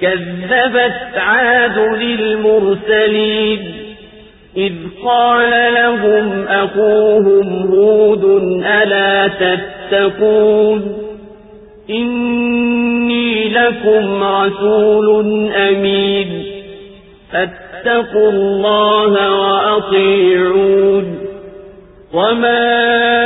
كذبت عاد للمرسلين إذ قال لهم أخوهم هود ألا تتقون إني لكم رسول أمين فاتقوا الله وأطيعون وما